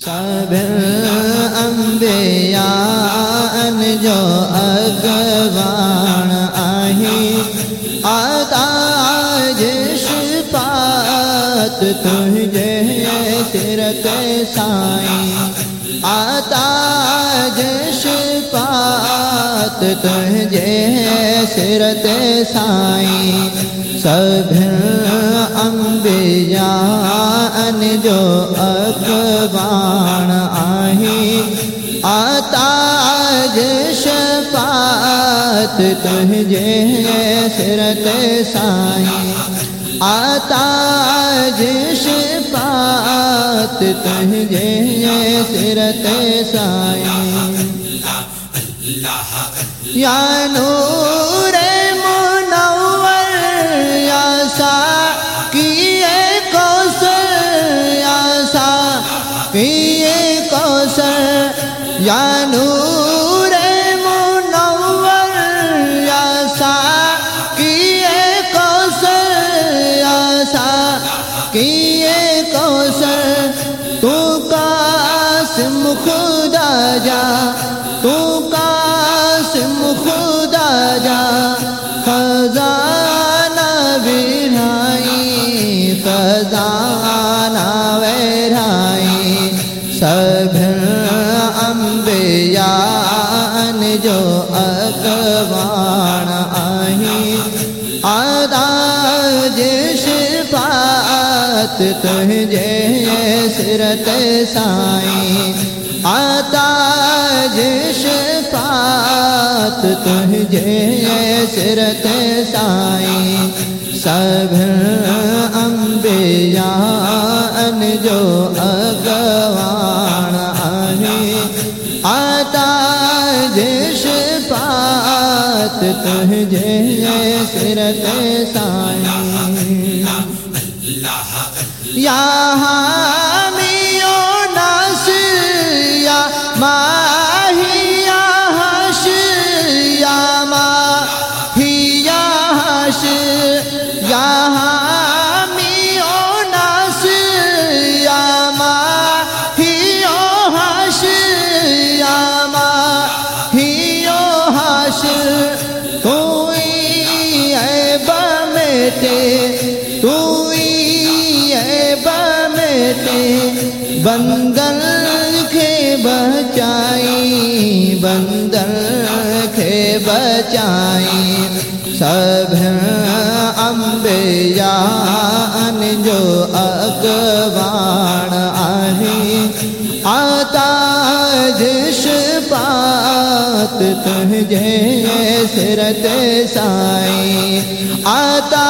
سب انبیاء ان جو اگوان آہی، آتا جش پات تجھے سرت سائیں آتا جش پات تجھے سرت سائیں سب انبیاء ان جو آتا شفاعت تجھے سرت سائیں۔ آتا شفاعت تجھے سرت سائیں۔ یا نور نور جو اکوان آئی آدھا جش پات تجھے سرت سائیں آتا جش پات تجھے سرت سائیں سب انبیاء ان جو پات تجھے سرت سائیں یا حامی و ناصر یا ماہی یا حشر یا ماہی یا حشر یا بمیٹے توئی اے بمیٹے بندر کے بچائی بندر کے بچائی۔ سب انبیاء ان جو اگوان آئی آتا جس جش پات تجھے سرت سائیں آتا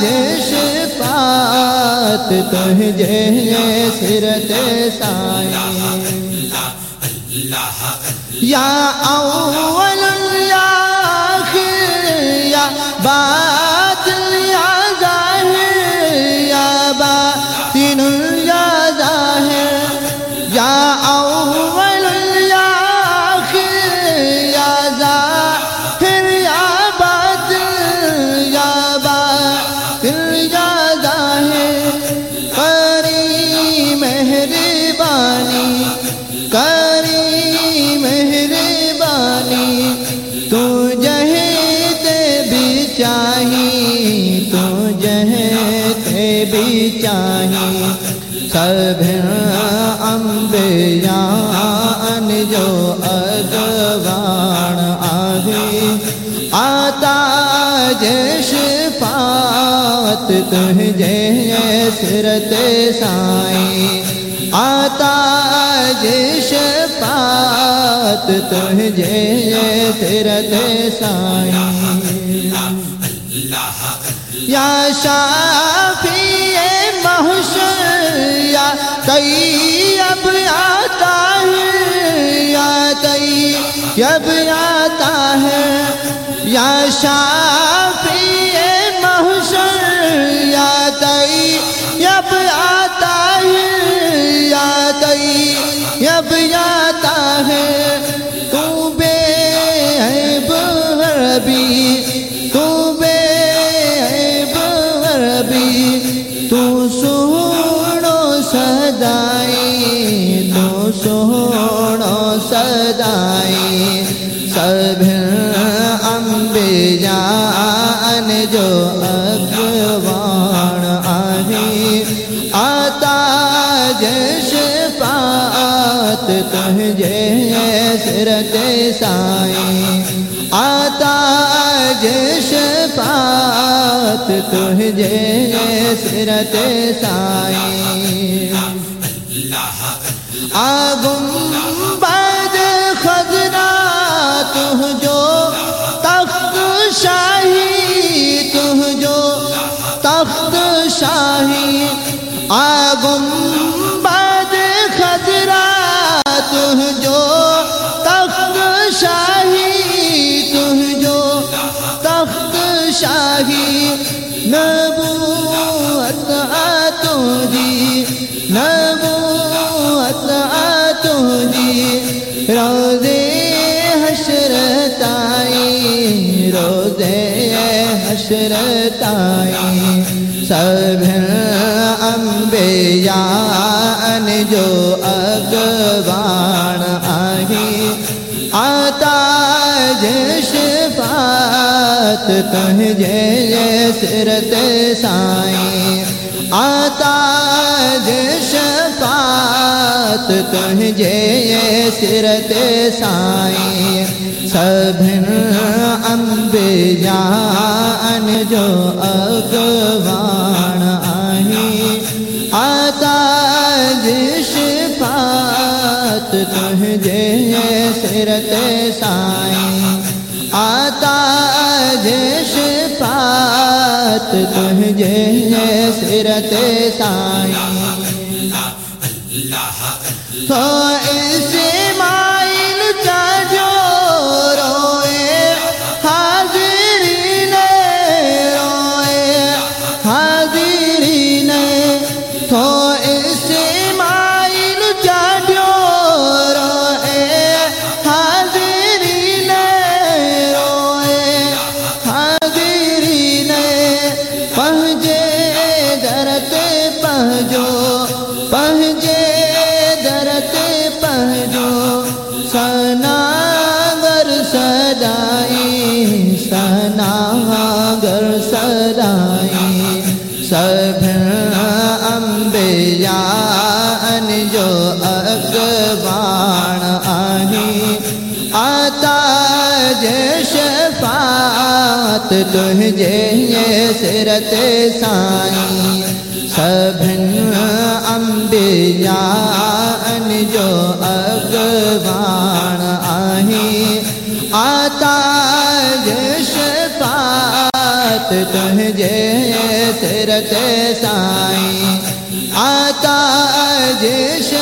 جش پات تجھے سرت سائیں یا اول بھی چاہی سب انبیاء ان جو اگوان آگے آتا جش پات تجھے سرت سائیں آتا جش پات تجھے سرت سائیں یا شافی طیب آتا ہے، یا طیب آتا ہے۔ یا شافی محشر، یا طیب آتا ہے۔ یا طیب آتا ربی تو سوڑو سدائی سب امبیان جو اگوان آہی آتا جش پات تجھے سرت سائیں آتا جش پات تجھے سرت سائیں آگم بد خزرا جو تخت شاہی تہ جو تخت شاہی آگم تجھی روزے حشر تائی روزے حشر تائی سب انبیاء جو اگوان آہی آتا جش بات تجھے سرت سائیں آتا جش بات تجھے سرت سائیں۔ سب انبیاء جو اگوان آہی آتا جش بات تجھے سرت سائیں۔ آتا جش پات تجھے سرت سائیں۔ تو اسماعیل سدائی سناگر سدائی سب انبیاء جو اگوان آہی آتا جش پات تجھے سرت سائیں سب انبیاء جو اگوان ساتھ تجھے سرت سائیں آتا جش